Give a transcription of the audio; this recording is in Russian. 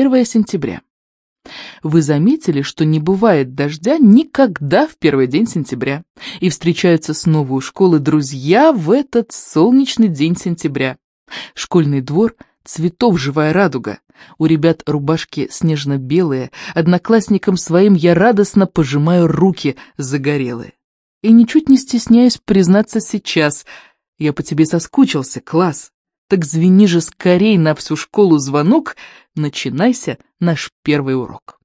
1 сентября. Вы заметили, что не бывает дождя никогда в первый день сентября, и встречаются снова у школы друзья в этот солнечный день сентября. Школьный двор — цветов живая радуга. У ребят рубашки снежно-белые, одноклассникам своим я радостно пожимаю руки загорелые. И ничуть не стесняюсь признаться сейчас. Я по тебе соскучился, класс. Так звени же скорей на всю школу звонок, начинайся наш первый урок.